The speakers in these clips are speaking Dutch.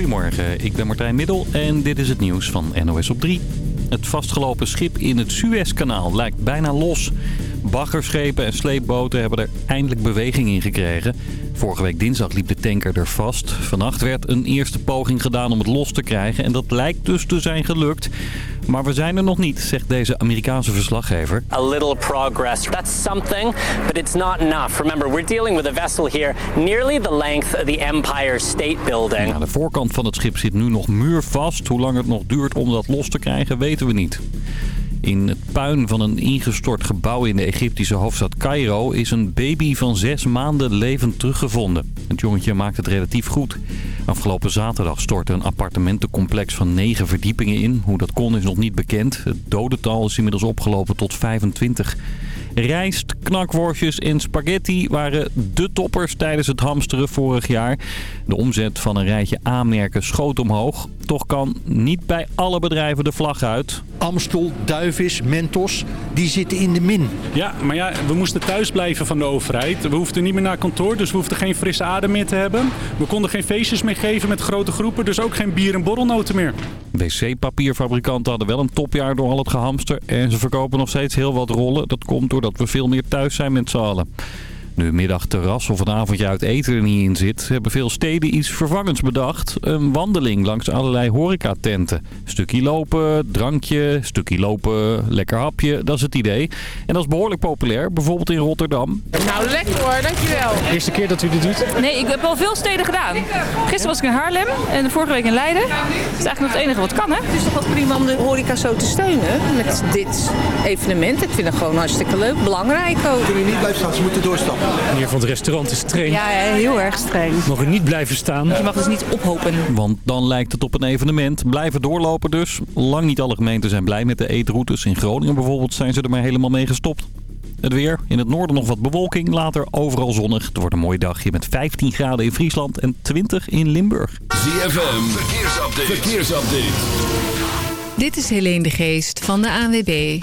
Goedemorgen, ik ben Martijn Middel en dit is het nieuws van NOS op 3. Het vastgelopen schip in het Suezkanaal lijkt bijna los. Baggerschepen en sleepboten hebben er eindelijk beweging in gekregen. Vorige week dinsdag liep de tanker er vast. Vannacht werd een eerste poging gedaan om het los te krijgen en dat lijkt dus te zijn gelukt. Maar we zijn er nog niet, zegt deze Amerikaanse verslaggever. A little progress. That's something, but it's not enough. Remember, we're dealing with a vessel here nearly the length of the Empire State Building. De voorkant van het schip zit nu nog muurvast. Hoe lang het nog duurt om dat los te krijgen, weten we niet. In het puin van een ingestort gebouw in de Egyptische hoofdstad Cairo is een baby van zes maanden levend teruggevonden. Het jongetje maakt het relatief goed. Afgelopen zaterdag stortte een appartementencomplex van negen verdiepingen in. Hoe dat kon is nog niet bekend. Het dodental is inmiddels opgelopen tot 25. Rijst, knakworstjes en spaghetti waren de toppers tijdens het hamsteren vorig jaar. De omzet van een rijtje aanmerken schoot omhoog. Toch kan niet bij alle bedrijven de vlag uit. Amstel, Duivis, Mentos, die zitten in de min. Ja, maar ja, we moesten thuis blijven van de overheid. We hoefden niet meer naar kantoor, dus we hoefden geen frisse adem meer te hebben. We konden geen feestjes meer geven met grote groepen, dus ook geen bier- en borrelnoten meer. wc-papierfabrikanten hadden wel een topjaar door al het gehamster. En ze verkopen nog steeds heel wat rollen. Dat komt doordat we veel meer thuis zijn met z'n allen. Nu een middagterras of een avondje uit eten er niet in zit... hebben veel steden iets vervangends bedacht. Een wandeling langs allerlei horecatenten. Stukje lopen, drankje, stukje lopen, lekker hapje. Dat is het idee. En dat is behoorlijk populair. Bijvoorbeeld in Rotterdam. Nou, lekker hoor, dankjewel. Eerste keer dat u dit doet? Nee, ik heb al veel steden gedaan. Gisteren was ik in Haarlem en vorige week in Leiden. Dat is eigenlijk nog het enige wat kan, hè? Het is toch wel prima om de horeca zo te steunen met dit evenement. Ik vind het gewoon hartstikke leuk, belangrijk ook. Kunnen niet blijven staan, ze moeten doorstappen. Meneer van het restaurant is streng. Ja, heel erg streng. Mogen niet blijven staan. Je mag dus niet ophopen. Want dan lijkt het op een evenement. Blijven doorlopen dus. Lang niet alle gemeenten zijn blij met de eetroutes. In Groningen bijvoorbeeld zijn ze er maar helemaal mee gestopt. Het weer. In het noorden nog wat bewolking. Later overal zonnig. Het wordt een mooi dagje met 15 graden in Friesland en 20 in Limburg. ZFM, verkeersupdate. verkeersupdate. Dit is Helene de Geest van de ANWB.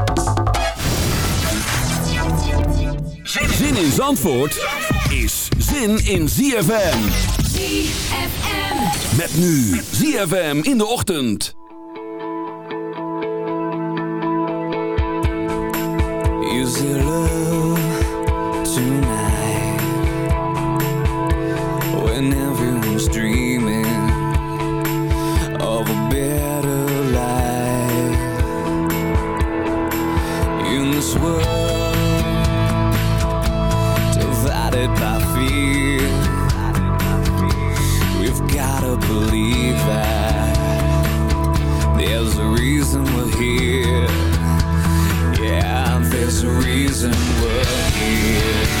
Zin in Zandvoort is zin in ZFM. ZFM. Met nu ZFM in de ochtend. Is it love tonight when everyone's dreaming of a better life in this world believe that there's a reason we're here. Yeah, there's a reason we're here.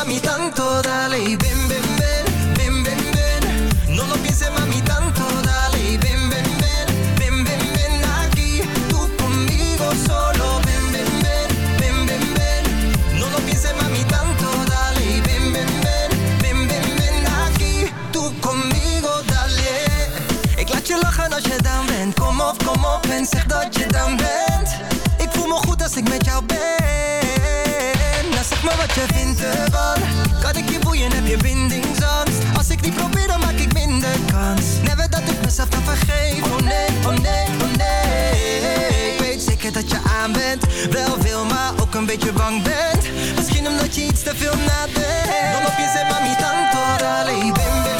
mami tanto, dale y ven, ven je vindt ervan. Kan ik je boeien, heb je bindingsangst? Als ik niet probeer, dan maak ik minder kans. Never dat ik mezelf dan vergeef. Oh nee, oh nee, oh nee. Ik weet zeker dat je aan bent. Wel veel, maar ook een beetje bang bent. Misschien omdat je iets te veel nadenkt. Dan op je zet, mami, tanto, alleen bim,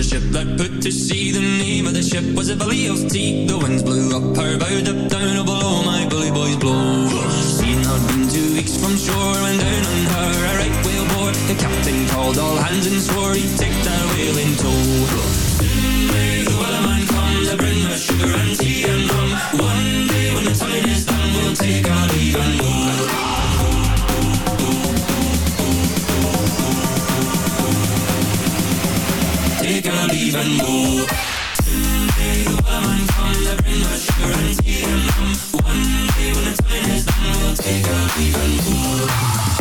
a ship that put to sea. The name of the ship was a Valley of Tea. The winds blew up her bow, up down, oh below my bully boys blow. Seen her been two weeks from shore, and down on her a right whale bore. The captain called all hands and swore he'd take that whale in tow. Soon may the weatherman comes to bring my sugar and tea and rum. One day when the time is done, we'll take our leave and go. even more the bring and One day when the time is done, we'll take out even more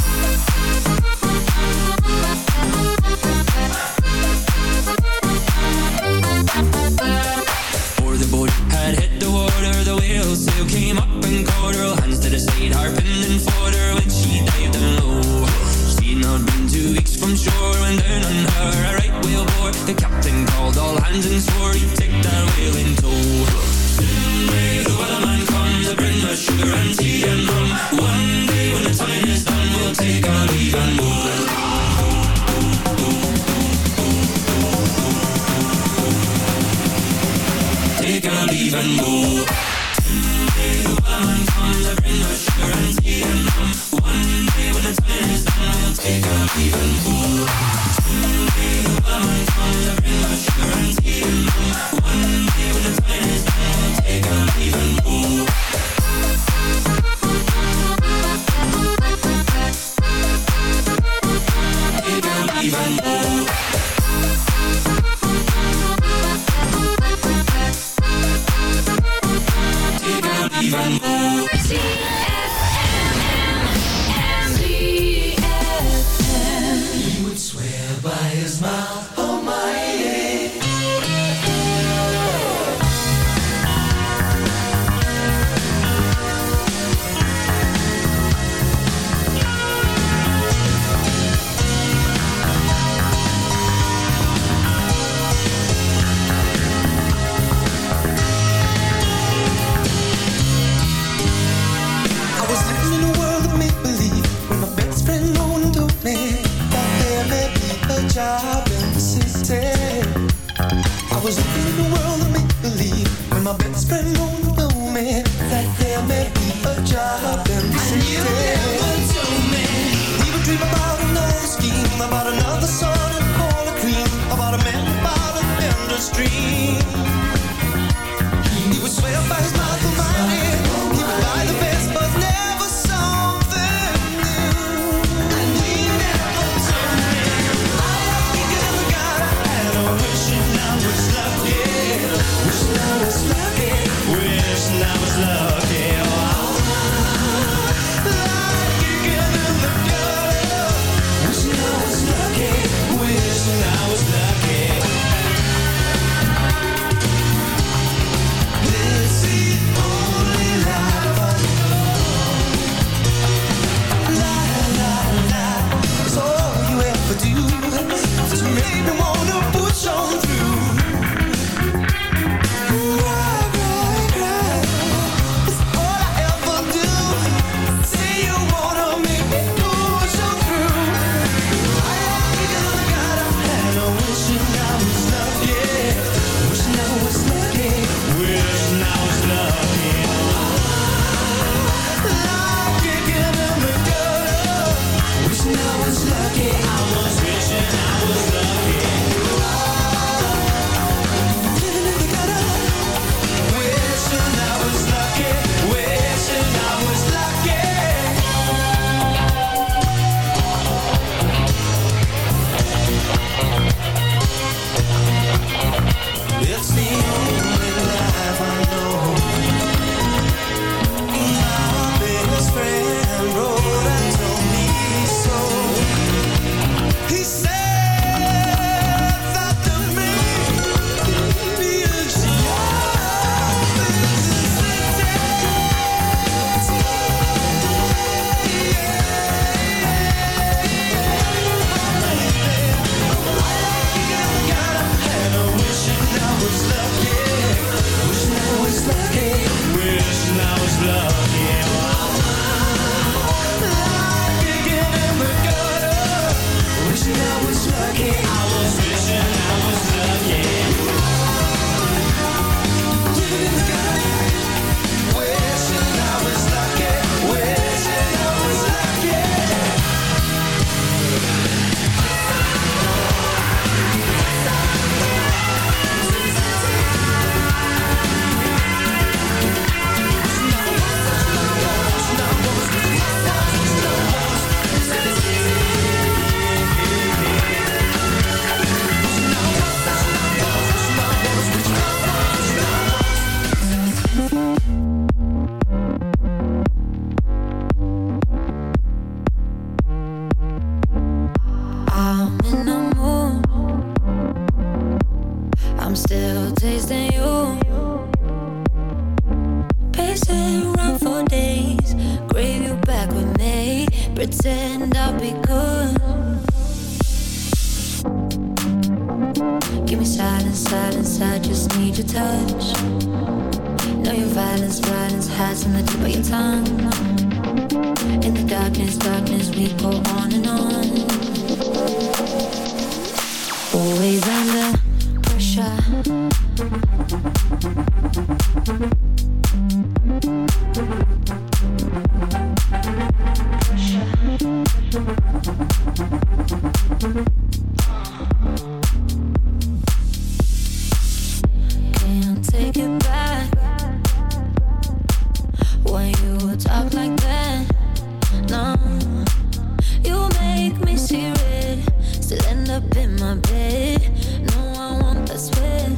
my bed. No, I want that sweat.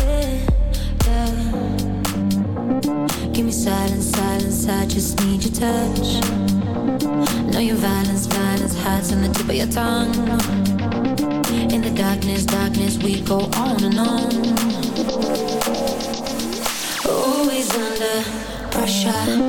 Yeah. Give me silence, silence. I just need your touch. Know your violence, violence hides on the tip of your tongue. In the darkness, darkness, we go on and on. Always under pressure.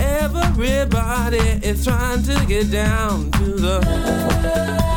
Everybody is trying to get down to the.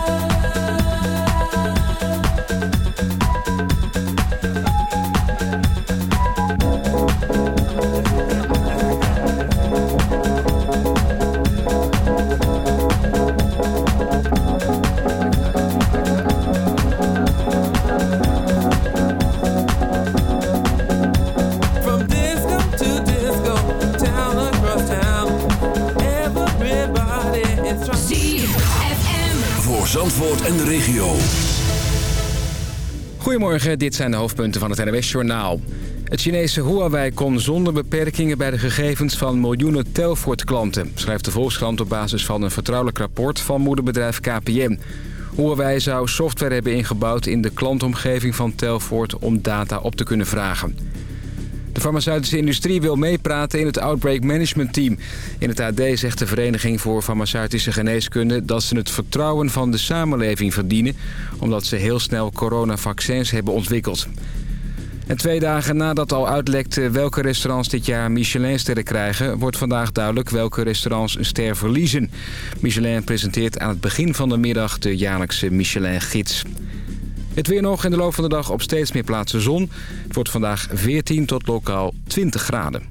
Goedemorgen, dit zijn de hoofdpunten van het NWS-journaal. Het Chinese Huawei kon zonder beperkingen bij de gegevens van miljoenen Telfort-klanten... schrijft de Volkskrant op basis van een vertrouwelijk rapport van moederbedrijf KPN. Huawei zou software hebben ingebouwd in de klantomgeving van Telfort om data op te kunnen vragen. De farmaceutische industrie wil meepraten in het Outbreak Management Team. In het AD zegt de Vereniging voor Farmaceutische Geneeskunde... dat ze het vertrouwen van de samenleving verdienen... omdat ze heel snel coronavaccins hebben ontwikkeld. En twee dagen nadat al uitlekte welke restaurants dit jaar Michelinsterren krijgen... wordt vandaag duidelijk welke restaurants een ster verliezen. Michelin presenteert aan het begin van de middag de jaarlijkse Michelin-gids. Het weer nog in de loop van de dag op steeds meer plaatsen zon. Het wordt vandaag 14 tot lokaal 20 graden.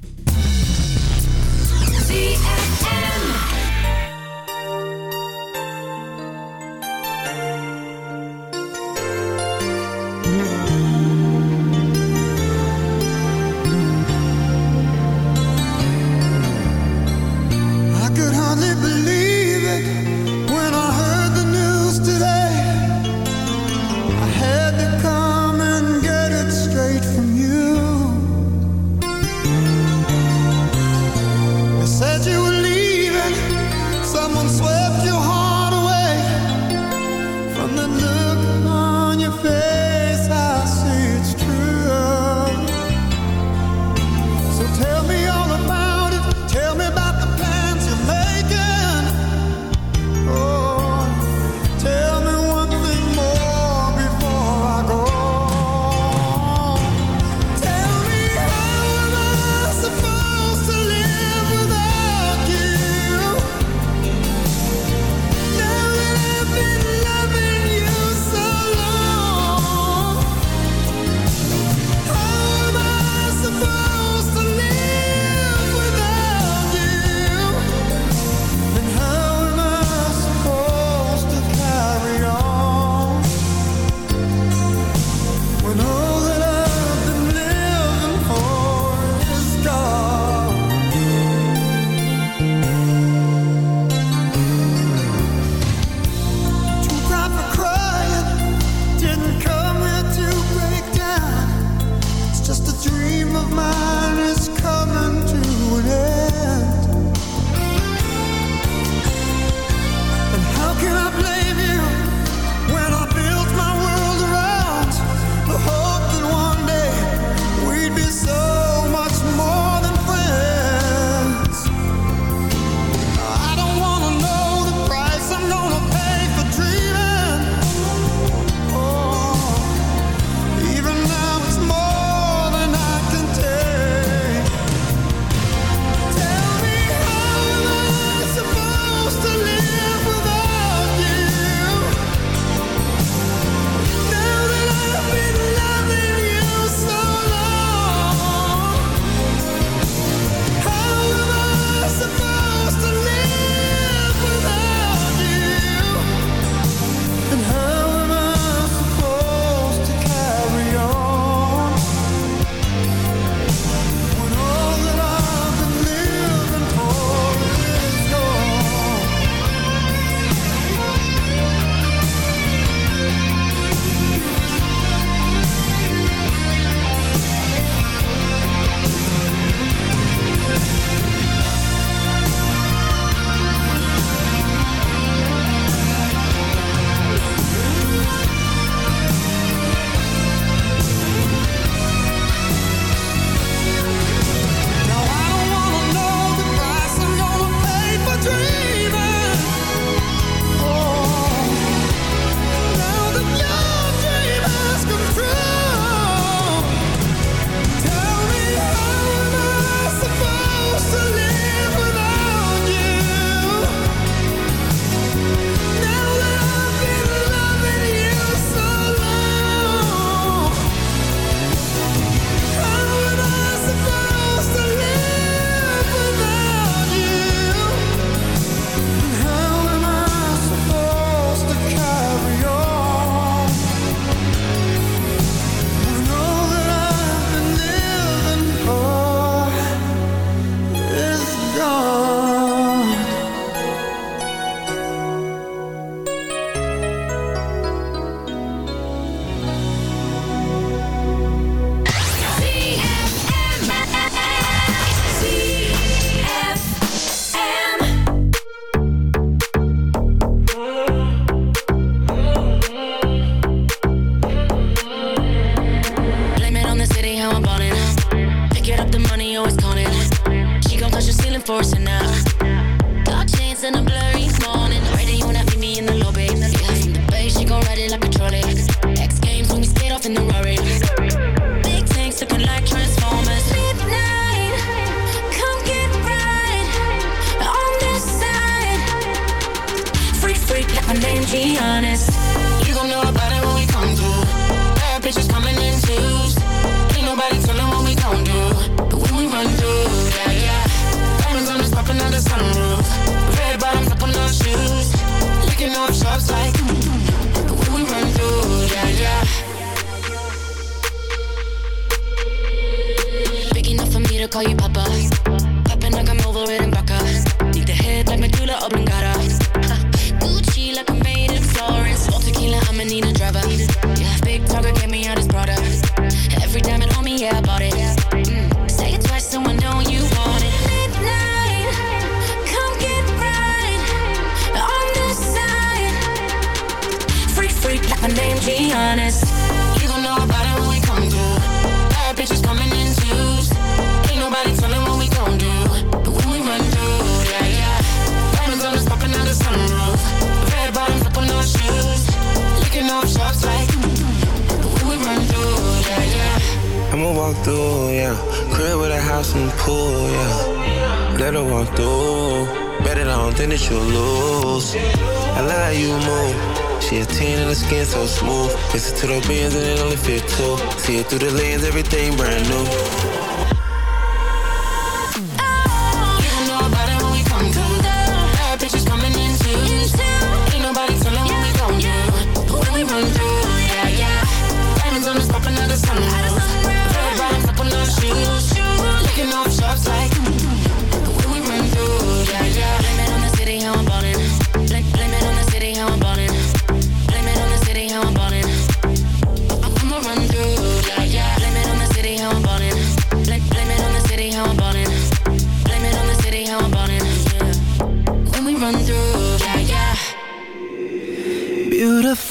walk through, yeah. Crib with a house and pool, yeah. Let her walk through. Bet it on, then that you'll lose. I love how you move. She a 10 and the skin so smooth. Listen to the bands and it only fit two. See it through the lens, everything brand new.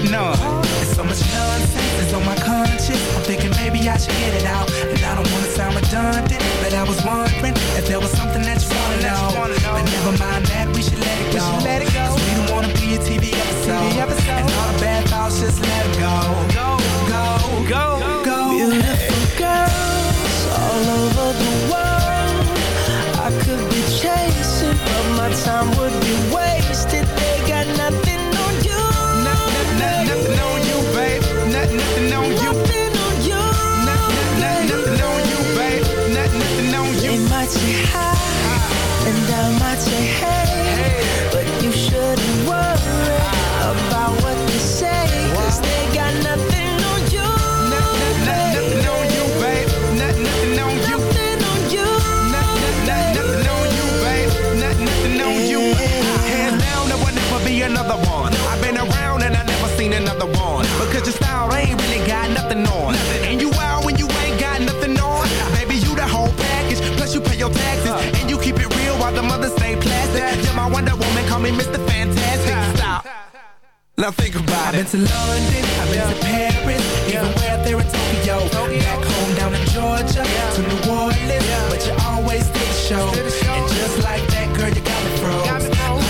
putting on. There's so much nonsense is on my conscience. I'm thinking maybe I should get it out. And I don't wanna sound redundant, but I was wondering. Now think about I've it. I've been to London, I've yeah. been to Paris, yeah. even where there in Tokyo. Tokyo. Back home down in Georgia, yeah. to New Orleans, but you always did the show. And just like that, girl, you got me froze. Got me froze.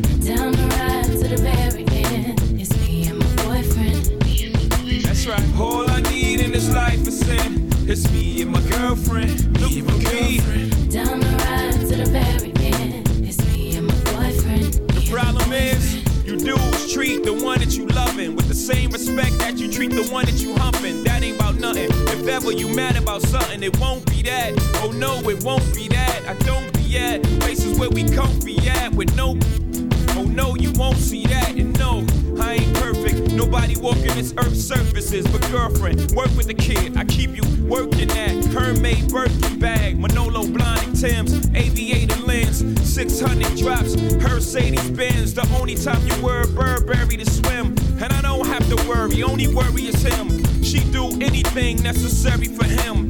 It won't be that. Oh no, it won't be that. I don't be at places where we can't be at with no. Oh no, you won't see that. And no, I ain't perfect. Nobody walking this earth's surfaces. But girlfriend, work with the kid. I keep you working at Hermaid Birkin bag, Manolo Blahnik Tim's, aviator lens, 600 drops, Mercedes Benz. The only time you wear a Burberry to swim. And I don't have to worry, only worry is him. She do anything necessary for him.